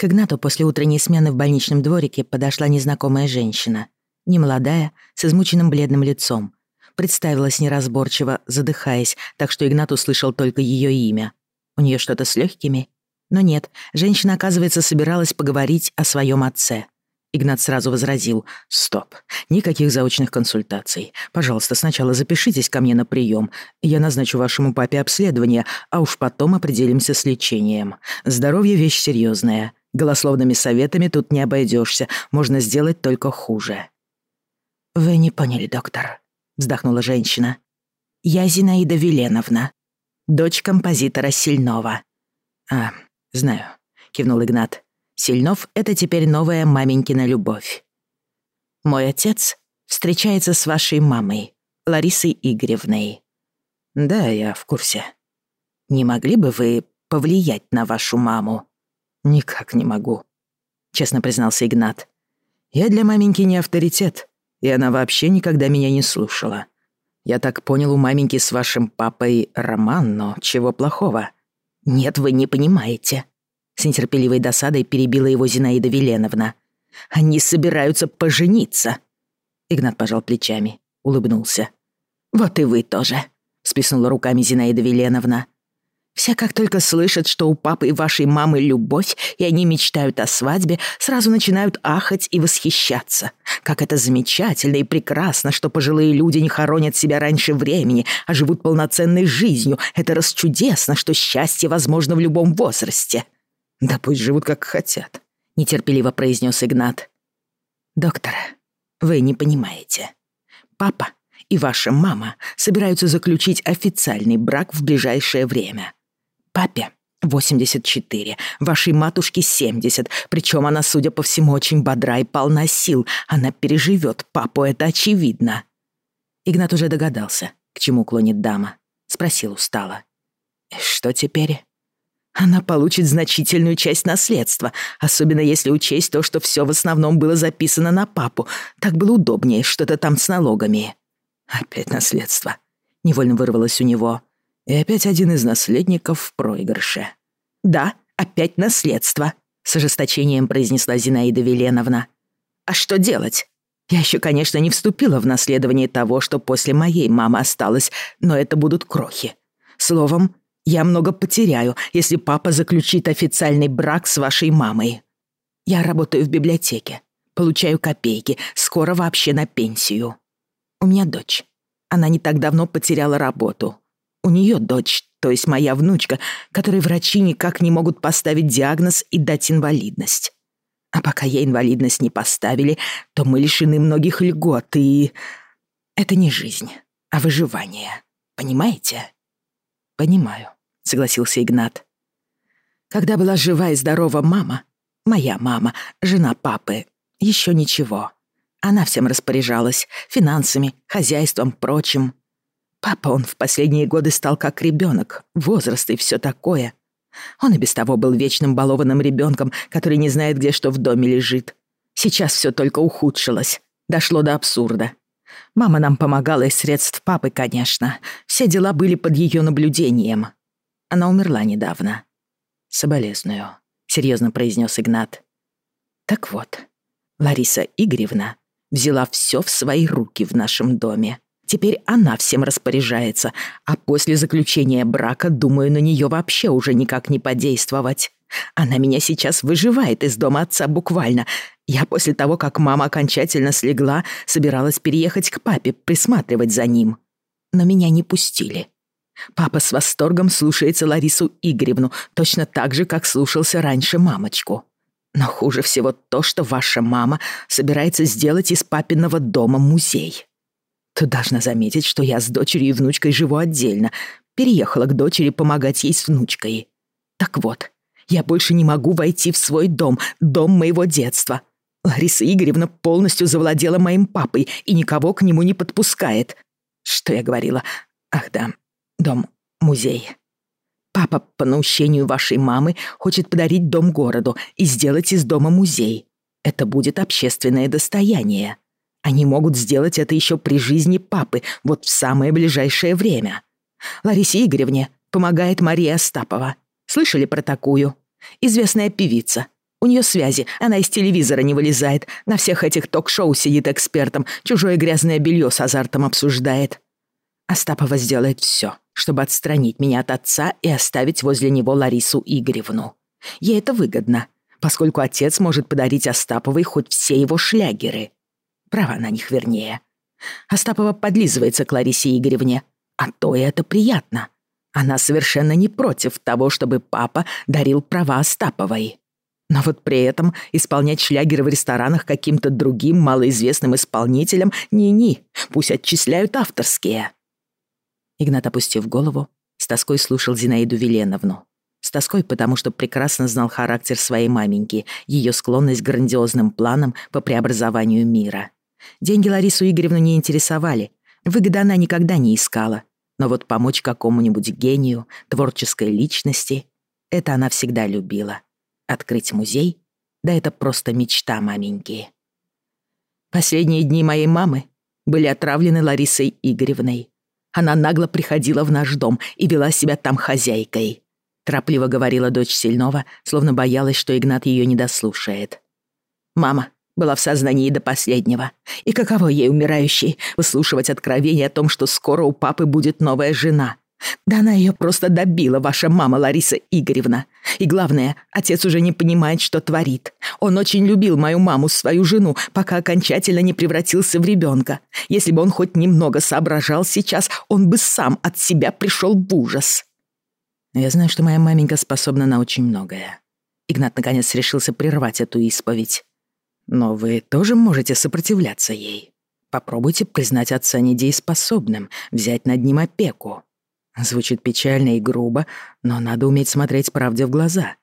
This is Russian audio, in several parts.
К Игнату после утренней смены в больничном дворике подошла незнакомая женщина. Немолодая, с измученным бледным лицом. Представилась неразборчиво, задыхаясь, так что Игнат услышал только ее имя. У нее что-то с легкими? Но нет, женщина, оказывается, собиралась поговорить о своем отце. Игнат сразу возразил. «Стоп. Никаких заочных консультаций. Пожалуйста, сначала запишитесь ко мне на прием. Я назначу вашему папе обследование, а уж потом определимся с лечением. Здоровье — вещь серьезная. Голословными советами тут не обойдешься. Можно сделать только хуже». «Вы не поняли, доктор», — вздохнула женщина. «Я Зинаида Веленовна, дочь композитора Сильнова». «А, знаю», — кивнул Игнат. Сильнов — это теперь новая маменькина любовь. Мой отец встречается с вашей мамой, Ларисой Игоревной. Да, я в курсе. Не могли бы вы повлиять на вашу маму? Никак не могу, честно признался Игнат. Я для маменьки не авторитет, и она вообще никогда меня не слушала. Я так понял, у маменьки с вашим папой роман, но чего плохого? Нет, вы не понимаете. С нетерпеливой досадой перебила его Зинаида Веленовна. «Они собираются пожениться!» Игнат пожал плечами, улыбнулся. «Вот и вы тоже», — сплеснула руками Зинаида Веленовна. «Все как только слышат, что у папы и вашей мамы любовь, и они мечтают о свадьбе, сразу начинают ахать и восхищаться. Как это замечательно и прекрасно, что пожилые люди не хоронят себя раньше времени, а живут полноценной жизнью. Это расчудесно, что счастье возможно в любом возрасте». «Да пусть живут как хотят», — нетерпеливо произнес Игнат. «Доктор, вы не понимаете. Папа и ваша мама собираются заключить официальный брак в ближайшее время. Папе 84, вашей матушке 70, причем она, судя по всему, очень бодра и полна сил. Она переживет папу, это очевидно». Игнат уже догадался, к чему клонит дама. Спросил устало. «Что теперь?» Она получит значительную часть наследства, особенно если учесть то, что все в основном было записано на папу. Так было удобнее, что-то там с налогами. Опять наследство. Невольно вырвалось у него. И опять один из наследников в проигрыше. «Да, опять наследство», — с ожесточением произнесла Зинаида Веленовна. «А что делать? Я еще, конечно, не вступила в наследование того, что после моей мамы осталось, но это будут крохи. Словом, я много потеряю, если папа заключит официальный брак с вашей мамой. Я работаю в библиотеке, получаю копейки, скоро вообще на пенсию. У меня дочь. Она не так давно потеряла работу. У нее дочь, то есть моя внучка, которой врачи никак не могут поставить диагноз и дать инвалидность. А пока ей инвалидность не поставили, то мы лишены многих льгот, и... Это не жизнь, а выживание. Понимаете? «Понимаю», — согласился Игнат. «Когда была жива и здорова мама, моя мама, жена папы, еще ничего. Она всем распоряжалась, финансами, хозяйством, прочим. Папа, он в последние годы стал как ребенок, возраст и все такое. Он и без того был вечным балованным ребенком, который не знает, где что в доме лежит. Сейчас все только ухудшилось, дошло до абсурда. Мама нам помогала из средств папы, конечно. Все дела были под ее наблюдением. Она умерла недавно. Соболезную, серьезно произнес Игнат. Так вот, Лариса Игоревна взяла все в свои руки в нашем доме. Теперь она всем распоряжается, а после заключения брака, думаю, на нее вообще уже никак не подействовать. Она меня сейчас выживает из дома отца буквально. Я после того, как мама окончательно слегла, собиралась переехать к папе, присматривать за ним. Но меня не пустили. Папа с восторгом слушается Ларису Игоревну, точно так же, как слушался раньше мамочку. Но хуже всего то, что ваша мама собирается сделать из папиного дома музей. Ты должна заметить, что я с дочерью и внучкой живу отдельно. Переехала к дочери помогать ей с внучкой. Так вот, я больше не могу войти в свой дом, дом моего детства. Лариса Игоревна полностью завладела моим папой и никого к нему не подпускает. Что я говорила? Ах да, дом-музей. Папа, по наущению вашей мамы, хочет подарить дом городу и сделать из дома музей. Это будет общественное достояние. Они могут сделать это еще при жизни папы, вот в самое ближайшее время. Ларисе Игоревне помогает Мария Остапова. Слышали про такую? Известная певица. У нее связи, она из телевизора не вылезает, на всех этих ток-шоу сидит экспертом, чужое грязное белье с азартом обсуждает. Остапова сделает все, чтобы отстранить меня от отца и оставить возле него Ларису Игоревну. Ей это выгодно, поскольку отец может подарить Остаповой хоть все его шлягеры. Права на них вернее. Остапова подлизывается к Ларисе Игоревне, а то и это приятно. Она совершенно не против того, чтобы папа дарил права Остаповой. Но вот при этом исполнять шлягеры в ресторанах каким-то другим малоизвестным исполнителям ни-ни, пусть отчисляют авторские. Игнат, опустив голову, с тоской слушал Зинаиду Веленовну. С тоской, потому что прекрасно знал характер своей маменьки, ее склонность к грандиозным планам по преобразованию мира. Деньги Ларису Игоревну не интересовали, выгоды она никогда не искала. Но вот помочь какому-нибудь гению, творческой личности — это она всегда любила. Открыть музей? Да это просто мечта маменьки. Последние дни моей мамы были отравлены Ларисой Игоревной. Она нагло приходила в наш дом и вела себя там хозяйкой. Торопливо говорила дочь Сильнова, словно боялась, что Игнат ее не дослушает. «Мама была в сознании до последнего. И каково ей, умирающей, выслушивать откровение о том, что скоро у папы будет новая жена. Да она ее просто добила, ваша мама Лариса Игоревна. И главное, отец уже не понимает, что творит. Он очень любил мою маму, свою жену, пока окончательно не превратился в ребенка. Если бы он хоть немного соображал сейчас, он бы сам от себя пришел в ужас. Я знаю, что моя маменька способна на очень многое. Игнат наконец решился прервать эту исповедь. Но вы тоже можете сопротивляться ей. Попробуйте признать отца недееспособным, взять над ним опеку. Звучит печально и грубо, но надо уметь смотреть правде в глаза.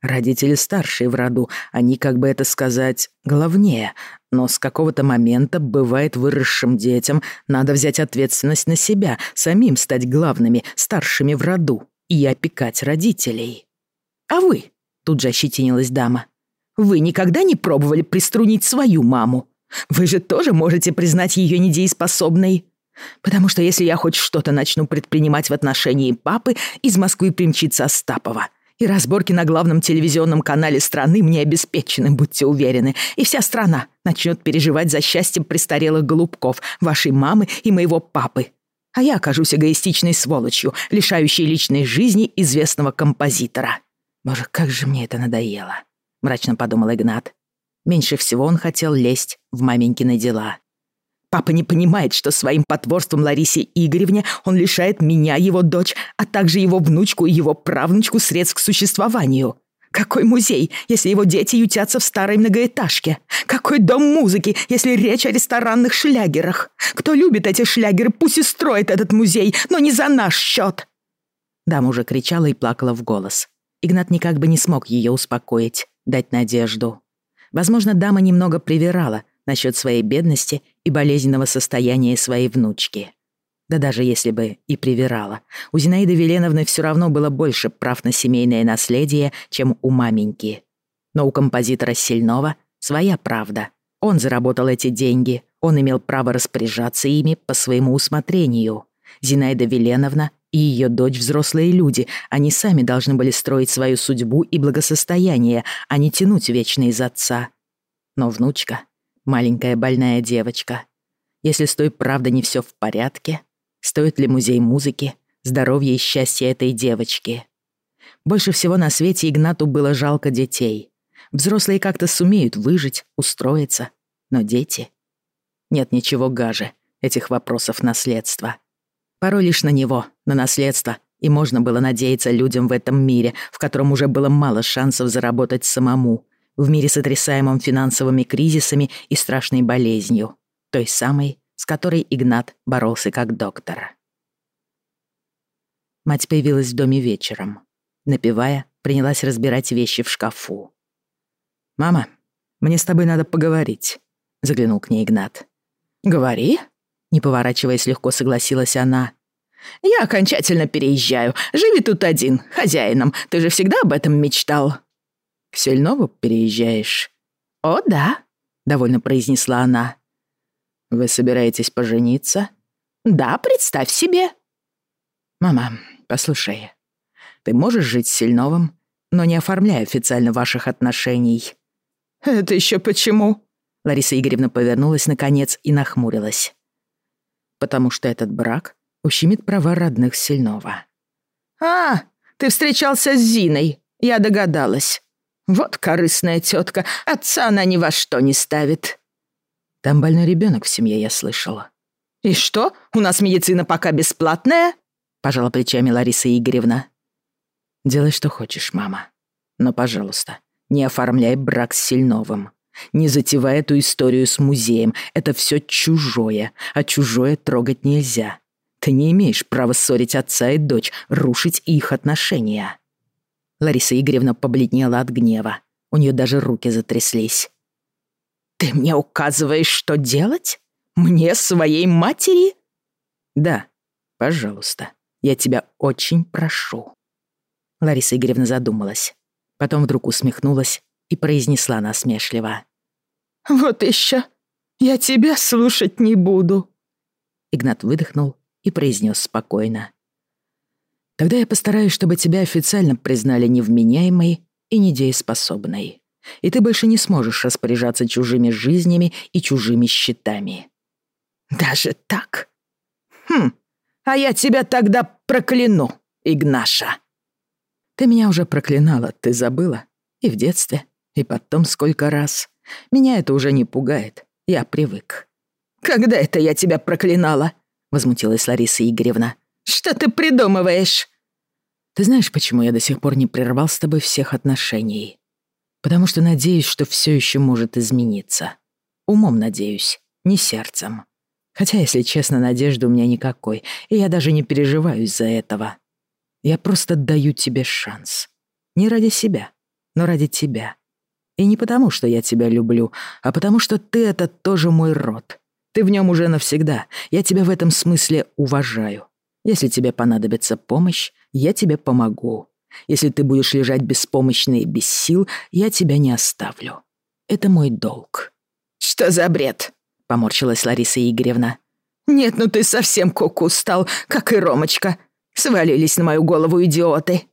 Родители старшие в роду, они, как бы это сказать, главнее, но с какого-то момента, бывает, выросшим детям надо взять ответственность на себя, самим стать главными, старшими в роду и опекать родителей. «А вы?» — тут же ощетинилась дама. Вы никогда не пробовали приструнить свою маму? Вы же тоже можете признать ее недееспособной. Потому что если я хоть что-то начну предпринимать в отношении папы, из Москвы примчится Остапова. И разборки на главном телевизионном канале страны мне обеспечены, будьте уверены. И вся страна начнет переживать за счастье престарелых голубков, вашей мамы и моего папы. А я окажусь эгоистичной сволочью, лишающей личной жизни известного композитора. Боже, как же мне это надоело мрачно подумал Игнат. Меньше всего он хотел лезть в маменькины дела. Папа не понимает, что своим потворством Ларисе Игоревне он лишает меня, его дочь, а также его внучку и его правнучку средств к существованию. Какой музей, если его дети ютятся в старой многоэтажке? Какой дом музыки, если речь о ресторанных шлягерах? Кто любит эти шлягеры, пусть и строит этот музей, но не за наш счет. Дама уже кричала и плакала в голос. Игнат никак бы не смог ее успокоить дать надежду. Возможно, дама немного привирала насчет своей бедности и болезненного состояния своей внучки. Да даже если бы и привирала, у Зинаиды Веленовны все равно было больше прав на семейное наследие, чем у маменьки. Но у композитора Сильнова своя правда. Он заработал эти деньги, он имел право распоряжаться ими по своему усмотрению. Зинаида Веленовна и ее дочь взрослые люди. Они сами должны были строить свою судьбу и благосостояние, а не тянуть вечно из отца. Но внучка, маленькая больная девочка, если с той правда не все в порядке, стоит ли музей музыки, здоровье и счастье этой девочки? Больше всего на свете Игнату было жалко детей. Взрослые как-то сумеют выжить, устроиться, но дети... Нет ничего гаже этих вопросов наследства. Порой лишь на него, на наследство, и можно было надеяться людям в этом мире, в котором уже было мало шансов заработать самому, в мире сотрясаемом финансовыми кризисами и страшной болезнью, той самой, с которой Игнат боролся как доктор. Мать появилась в доме вечером. Напевая, принялась разбирать вещи в шкафу. «Мама, мне с тобой надо поговорить», — заглянул к ней Игнат. «Говори», не поворачиваясь, легко согласилась она. «Я окончательно переезжаю. Живи тут один, хозяином. Ты же всегда об этом мечтал». «К Сельнову переезжаешь?» «О, да», — довольно произнесла она. «Вы собираетесь пожениться?» «Да, представь себе». «Мама, послушай, ты можешь жить с Сельновым но не оформляю официально ваших отношений». «Это еще почему?» Лариса Игоревна повернулась наконец и нахмурилась. «Потому что этот брак ущемит права родных Сильнова». «А, ты встречался с Зиной, я догадалась. Вот корыстная тетка, отца она ни во что не ставит». «Там больной ребенок в семье, я слышала». «И что, у нас медицина пока бесплатная?» Пожала плечами Лариса Игоревна. «Делай, что хочешь, мама. Но, пожалуйста, не оформляй брак с Сильновым. Не затевай эту историю с музеем. Это все чужое, а чужое трогать нельзя. Ты не имеешь права ссорить отца и дочь, рушить их отношения». Лариса Игоревна побледнела от гнева. У нее даже руки затряслись. «Ты мне указываешь, что делать? Мне, своей матери?» «Да, пожалуйста, я тебя очень прошу». Лариса Игоревна задумалась. Потом вдруг усмехнулась и произнесла насмешливо. «Вот еще! Я тебя слушать не буду!» Игнат выдохнул и произнес спокойно. «Тогда я постараюсь, чтобы тебя официально признали невменяемой и недееспособной. И ты больше не сможешь распоряжаться чужими жизнями и чужими счетами». «Даже так? Хм, а я тебя тогда прокляну, Игнаша!» «Ты меня уже проклинала, ты забыла? И в детстве, и потом сколько раз. Меня это уже не пугает. Я привык. «Когда это я тебя проклинала?» — возмутилась Лариса Игоревна. «Что ты придумываешь?» «Ты знаешь, почему я до сих пор не прервал с тобой всех отношений? Потому что надеюсь, что все еще может измениться. Умом надеюсь, не сердцем. Хотя, если честно, надежды у меня никакой, и я даже не переживаю из-за этого. Я просто даю тебе шанс. Не ради себя, но ради тебя. И не потому, что я тебя люблю, а потому что ты — это тоже мой род. Ты в нем уже навсегда. Я тебя в этом смысле уважаю. Если тебе понадобится помощь, я тебе помогу. Если ты будешь лежать беспомощный и без сил, я тебя не оставлю. Это мой долг». «Что за бред?» — поморщилась Лариса Игоревна. «Нет, ну ты совсем куку -ку стал, как и Ромочка. Свалились на мою голову идиоты».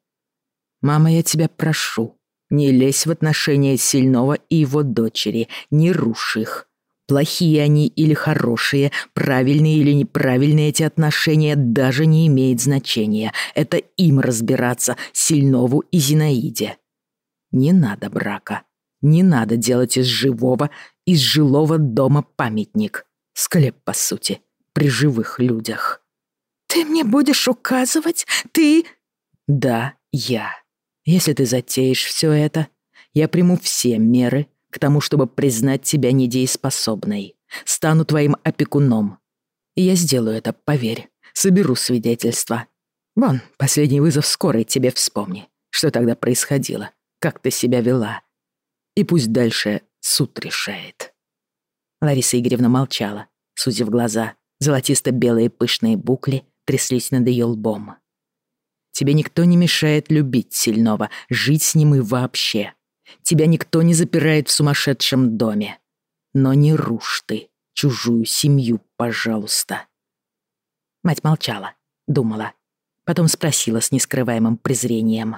«Мама, я тебя прошу, не лезь в отношения Сильного и его дочери, не рушь их. Плохие они или хорошие, правильные или неправильные эти отношения даже не имеет значения. Это им разбираться, Сильнову и Зинаиде. Не надо брака. Не надо делать из живого, из жилого дома памятник. Склеп, по сути, при живых людях. «Ты мне будешь указывать? Ты...» «Да, я». Если ты затеешь все это, я приму все меры к тому, чтобы признать тебя недееспособной. Стану твоим опекуном. И я сделаю это, поверь. Соберу свидетельства. Вон, последний вызов скорой тебе вспомни. Что тогда происходило? Как ты себя вела? И пусть дальше суд решает. Лариса Игоревна молчала, сузив глаза. Золотисто-белые пышные букли тряслись над ее лбом. Тебе никто не мешает любить сильного, жить с ним и вообще. Тебя никто не запирает в сумасшедшем доме. Но не рушь ты чужую семью, пожалуйста». Мать молчала, думала. Потом спросила с нескрываемым презрением.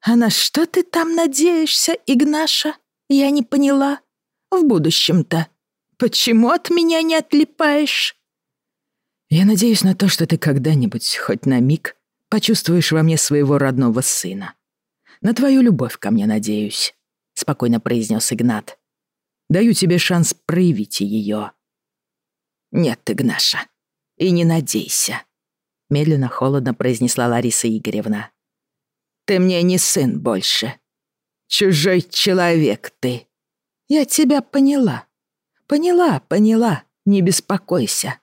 «А на что ты там надеешься, Игнаша? Я не поняла. В будущем-то. Почему от меня не отлипаешь?» «Я надеюсь на то, что ты когда-нибудь, хоть на миг, почувствуешь во мне своего родного сына. На твою любовь ко мне надеюсь», — спокойно произнес Игнат. «Даю тебе шанс проявить ее». «Нет, Игнаша, и не надейся», — медленно холодно произнесла Лариса Игоревна. «Ты мне не сын больше. Чужой человек ты. Я тебя поняла. Поняла, поняла, не беспокойся.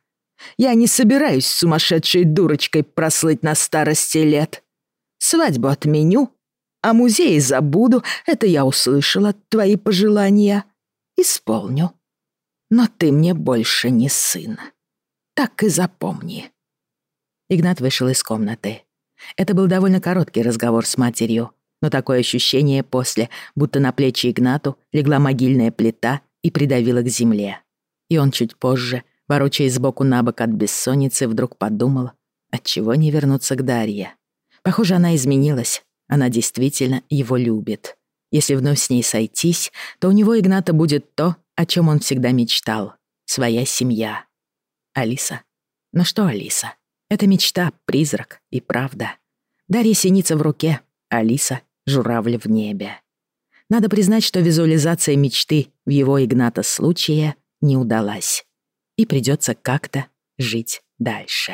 Я не собираюсь сумасшедшей дурочкой прослыть на старости лет. Свадьбу отменю, а музей забуду, это я услышала твои пожелания. Исполню. Но ты мне больше не сын. Так и запомни». Игнат вышел из комнаты. Это был довольно короткий разговор с матерью, но такое ощущение после, будто на плечи Игнату легла могильная плита и придавила к земле. И он чуть позже Ворочаясь сбоку на бок от бессонницы, вдруг подумал, отчего не вернуться к Дарье. Похоже, она изменилась, Она действительно его любит. Если вновь с ней сойтись, то у него Игната будет то, о чем он всегда мечтал — своя семья. Алиса? Ну что Алиса? Это мечта, призрак и правда. Дарья синица в руке, Алиса — журавль в небе. Надо признать, что визуализация мечты в его Игната случае не удалась. И придется как-то жить дальше.